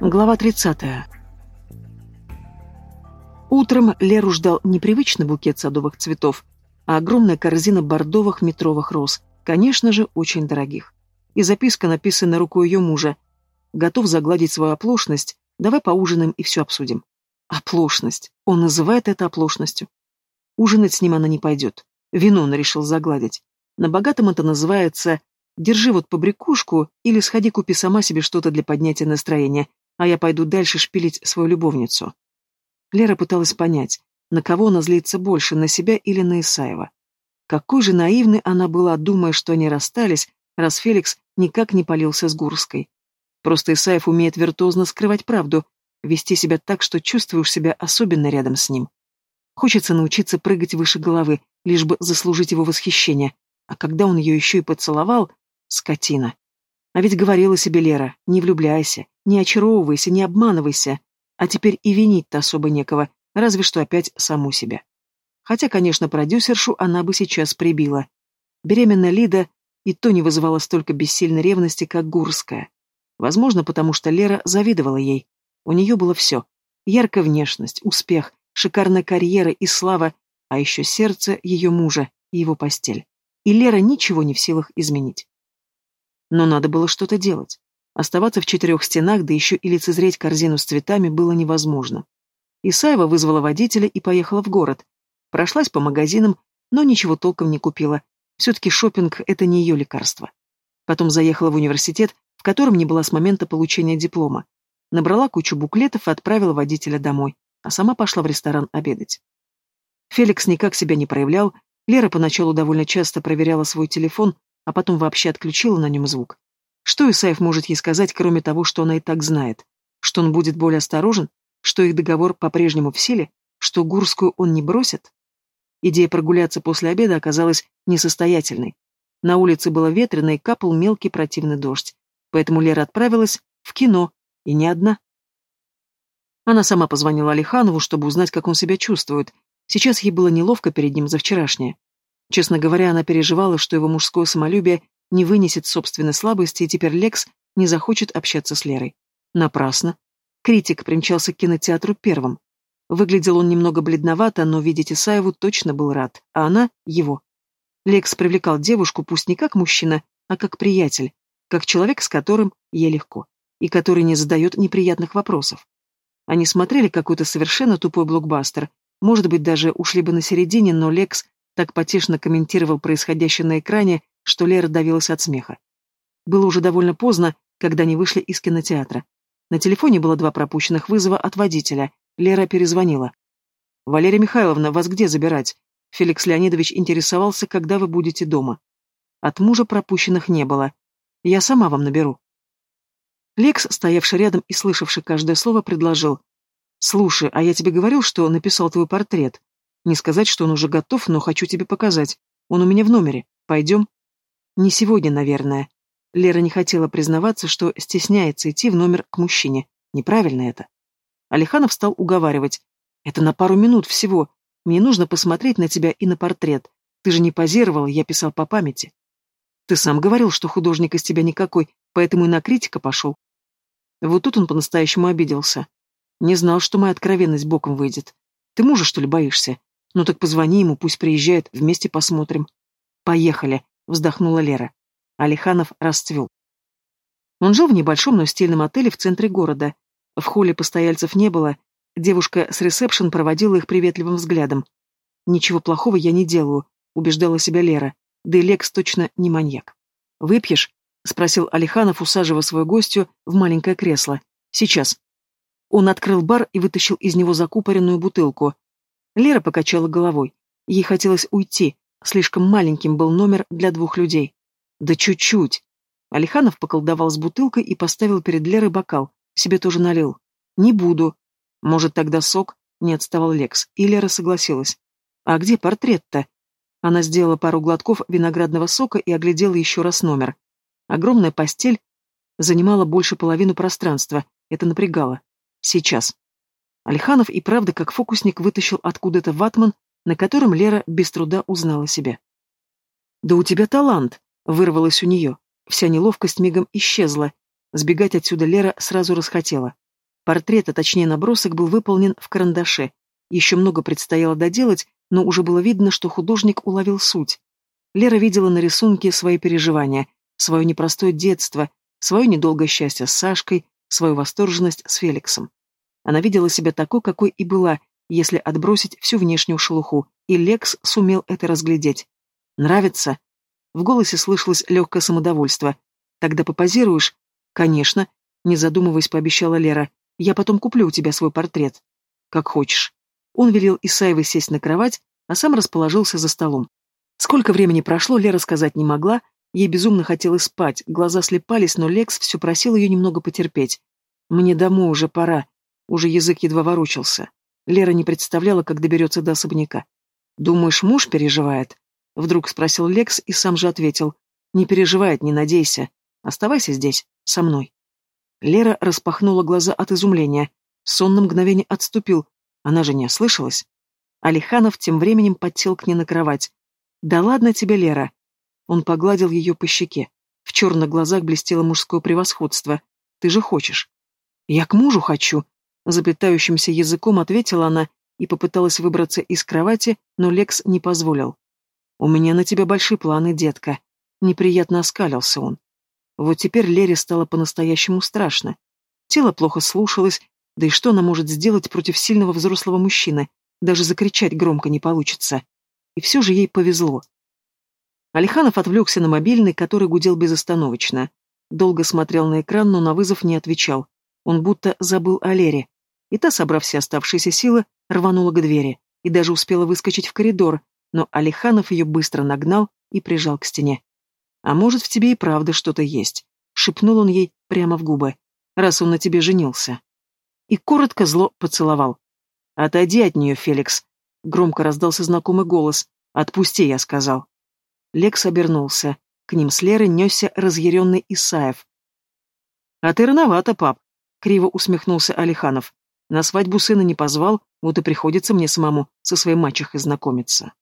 Глава 30. Утром Леру ждал непривычный букет садовых цветов, а огромная корзина бордовых метровых роз, конечно же, очень дорогих. И записка, написанная рукой ее мужа. «Готов загладить свою оплошность, давай поужинаем и все обсудим». Оплошность. Он называет это оплошностью. Ужинать с ним она не пойдет. Вино он решил загладить. На богатом это называется «держи вот побрякушку» или «сходи купи сама себе что-то для поднятия настроения, а я пойду дальше шпилить свою любовницу». Лера пыталась понять, на кого она злится больше, на себя или на Исаева. Какой же наивной она была, думая, что они расстались, раз Феликс никак не полился с Гурской. Просто Исаев умеет виртуозно скрывать правду, вести себя так, что чувствуешь себя особенно рядом с ним. Хочется научиться прыгать выше головы, лишь бы заслужить его восхищение. А когда он ее еще и поцеловал, скотина. А ведь говорила себе Лера, не влюбляйся, не очаровывайся, не обманывайся. А теперь и винить-то особо некого, разве что опять саму себя. Хотя, конечно, продюсершу она бы сейчас прибила. Беременная Лида и то не вызывала столько бессильной ревности, как Гурская. Возможно, потому что Лера завидовала ей. У нее было все. Яркая внешность, успех, шикарная карьера и слава, а еще сердце ее мужа и его постель. И Лера ничего не в силах изменить. Но надо было что-то делать. Оставаться в четырех стенах, да еще и лицезреть корзину с цветами было невозможно. Исаева вызвала водителя и поехала в город. Прошлась по магазинам, но ничего толком не купила. Все-таки шопинг это не ее лекарство. Потом заехала в университет, в котором не была с момента получения диплома. Набрала кучу буклетов и отправила водителя домой, а сама пошла в ресторан обедать. Феликс никак себя не проявлял, Лера поначалу довольно часто проверяла свой телефон, а потом вообще отключила на нем звук. Что Исаев может ей сказать, кроме того, что она и так знает? Что он будет более осторожен? Что их договор по-прежнему в силе? Что Гурскую он не бросит? Идея прогуляться после обеда оказалась несостоятельной. На улице было ветрено и капал мелкий противный дождь. Поэтому Лера отправилась в кино, и не одна. Она сама позвонила Алиханову, чтобы узнать, как он себя чувствует. Сейчас ей было неловко перед ним за вчерашнее. Честно говоря, она переживала, что его мужское самолюбие не вынесет собственной слабости, и теперь Лекс не захочет общаться с Лерой. Напрасно. Критик примчался к кинотеатру первым. Выглядел он немного бледновато, но видеть Исаеву точно был рад, а она — его. Лекс привлекал девушку пусть не как мужчина, а как приятель, как человек, с которым ей легко, и который не задает неприятных вопросов. Они смотрели какой-то совершенно тупой блокбастер, может быть, даже ушли бы на середине, но Лекс так потешно комментировал происходящее на экране, что Лера давилась от смеха. Было уже довольно поздно, когда они вышли из кинотеатра. На телефоне было два пропущенных вызова от водителя. Лера перезвонила. «Валерия Михайловна, вас где забирать?» Феликс Леонидович интересовался, когда вы будете дома. От мужа пропущенных не было. Я сама вам наберу. Лекс, стоявший рядом и слышавший каждое слово, предложил. «Слушай, а я тебе говорил, что написал твой портрет. Не сказать, что он уже готов, но хочу тебе показать. Он у меня в номере. Пойдем?» Не сегодня, наверное. Лера не хотела признаваться, что стесняется идти в номер к мужчине. Неправильно это. Алиханов стал уговаривать. Это на пару минут всего. Мне нужно посмотреть на тебя и на портрет. Ты же не позировал, я писал по памяти. Ты сам говорил, что художник из тебя никакой, поэтому и на критика пошел. Вот тут он по-настоящему обиделся. Не знал, что моя откровенность боком выйдет. Ты мужа, что ли, боишься? Ну так позвони ему, пусть приезжает, вместе посмотрим. Поехали, вздохнула Лера. Алиханов расцвел. Он жил в небольшом, но стильном отеле в центре города. В холле постояльцев не было. Девушка с ресепшн проводила их приветливым взглядом. «Ничего плохого я не делаю», — убеждала себя Лера. Да и Лекс точно не маньяк. «Выпьешь?» — спросил Алиханов, усаживая свою гостью в маленькое кресло. «Сейчас». Он открыл бар и вытащил из него закупоренную бутылку. Лера покачала головой. Ей хотелось уйти, Слишком маленьким был номер для двух людей. Да чуть-чуть. Алиханов поколдовал с бутылкой и поставил перед Лерой бокал. Себе тоже налил. Не буду. Может, тогда сок? Не отставал Лекс. И Лера согласилась. А где портрет-то? Она сделала пару глотков виноградного сока и оглядела еще раз номер. Огромная постель занимала больше половину пространства. Это напрягало. Сейчас. Алиханов и правда как фокусник вытащил откуда-то ватман на котором Лера без труда узнала себя. «Да у тебя талант!» — вырвалось у нее. Вся неловкость мигом исчезла. Сбегать отсюда Лера сразу расхотела. Портрет, а точнее набросок, был выполнен в карандаше. Еще много предстояло доделать, но уже было видно, что художник уловил суть. Лера видела на рисунке свои переживания, свое непростое детство, свое недолгое счастье с Сашкой, свою восторженность с Феликсом. Она видела себя такой, какой и была, если отбросить всю внешнюю шелуху, и Лекс сумел это разглядеть. «Нравится?» В голосе слышалось легкое самодовольство. «Тогда попозируешь?» «Конечно», — не задумываясь, пообещала Лера. «Я потом куплю у тебя свой портрет». «Как хочешь». Он велел Исаевой сесть на кровать, а сам расположился за столом. Сколько времени прошло, Лера сказать не могла, ей безумно хотелось спать, глаза слепались, но Лекс все просил ее немного потерпеть. «Мне домой уже пора», уже язык едва ворочался. Лера не представляла, как доберется до особняка. «Думаешь, муж переживает?» Вдруг спросил Лекс и сам же ответил. «Не переживает, не надейся. Оставайся здесь, со мной». Лера распахнула глаза от изумления. Сон на мгновение отступил. Она же не ослышалась. Алиханов тем временем подсел к ней на кровать. «Да ладно тебе, Лера!» Он погладил ее по щеке. В черных глазах блестело мужское превосходство. «Ты же хочешь?» «Я к мужу хочу!» Заплетающимся языком ответила она и попыталась выбраться из кровати, но Лекс не позволил. «У меня на тебя большие планы, детка». Неприятно оскалился он. Вот теперь Лере стало по-настоящему страшно. Тело плохо слушалось, да и что она может сделать против сильного взрослого мужчины? Даже закричать громко не получится. И все же ей повезло. Алиханов отвлекся на мобильный, который гудел безостановочно. Долго смотрел на экран, но на вызов не отвечал. Он будто забыл о Лере и та, собрав все оставшиеся силы, рванула к двери и даже успела выскочить в коридор, но Алиханов ее быстро нагнал и прижал к стене. «А может, в тебе и правда что-то есть?» — шепнул он ей прямо в губы, раз он на тебе женился. И коротко зло поцеловал. «Отойди от нее, Феликс!» — громко раздался знакомый голос. «Отпусти», — я сказал. Лекс обернулся. К ним с Лерой несся разъяренный Исаев. «А ты рановато, пап», — криво усмехнулся Алиханов. На свадьбу сына не позвал, вот и приходится мне самому со своей мачехой знакомиться.